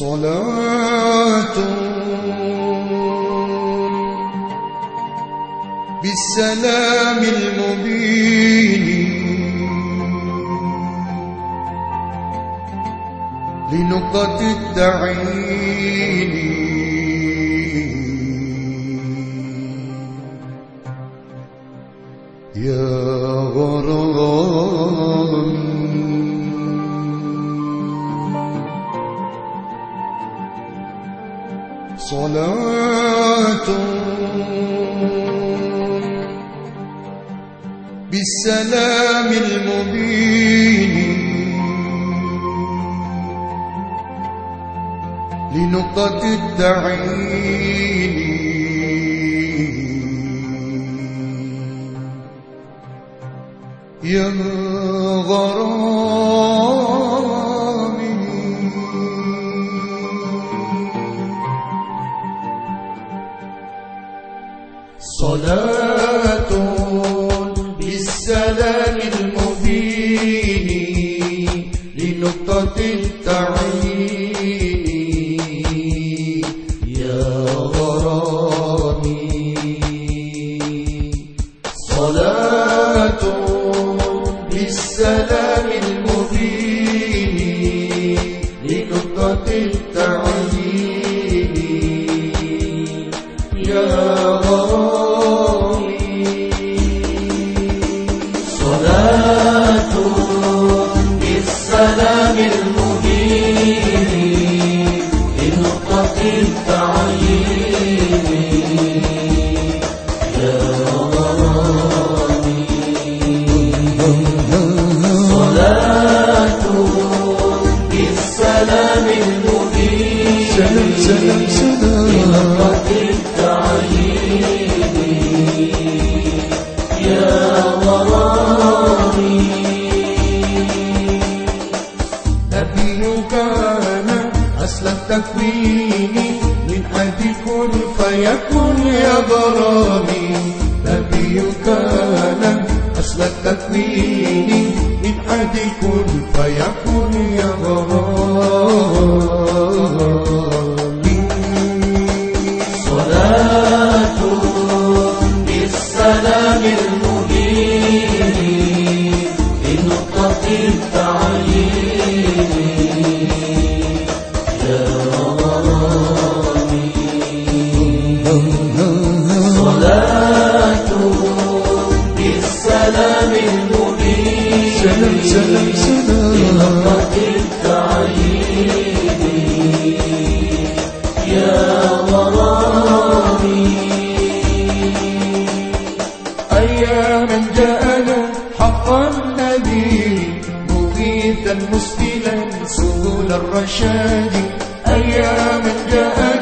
صلاة. بالسلام المبين. لنقطة التعيين صلاة. بالسلام المبين. لنقطة التعيين. يا صلاة بالسلام المبين لنقطة التعيين يا غرامي. صلاة بالسلام صلاة بالسلام المبين سلام سلام التعيين يا غرامي نبي كان أصل التكوين من حد كن فيكون يا غرامي نبي كان أصل التكوين من حد كن فيكون يا غرامي صلاة بالسلام المبين لنقطة التعيين يا غرامي المبين. سلام سلام سلام لنقطة التعيين يا غرامي أياما جاءنا حقا نبي مغيثا مسبلا سبل الرشاد. أياما جاءنا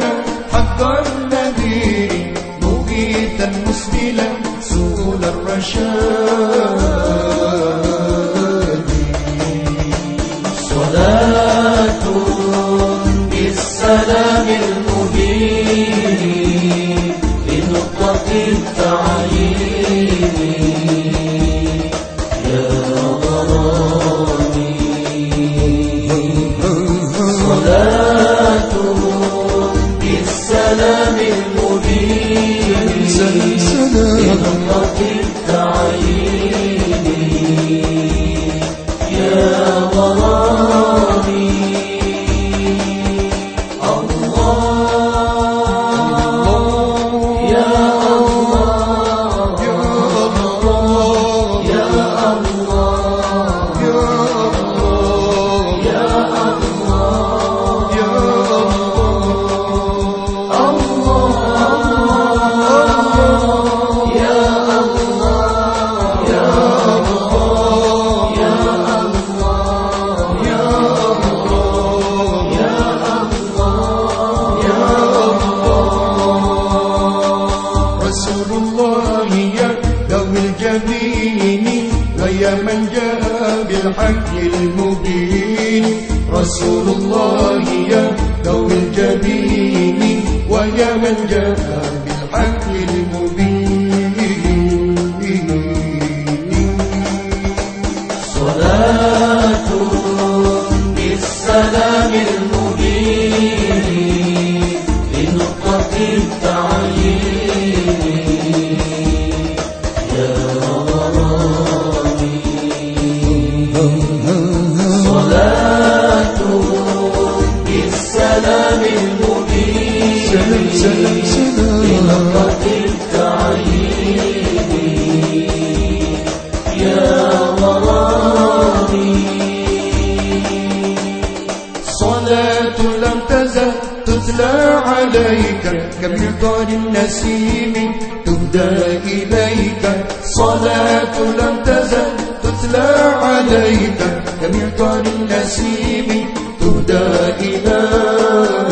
لنقطة التعيين الحق المبين. رسول الله يا ذوي الجبين ويا من جاء بالحق المبين. صلاة بالسلام المبين لنقطة سلام سلام سلام صلاة لم تزل تتلى عليك كمطار النسيم تهدى إليك صلاة لم تزل تتلى عليك كمطار النسيم تهدى إليك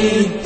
لنقطة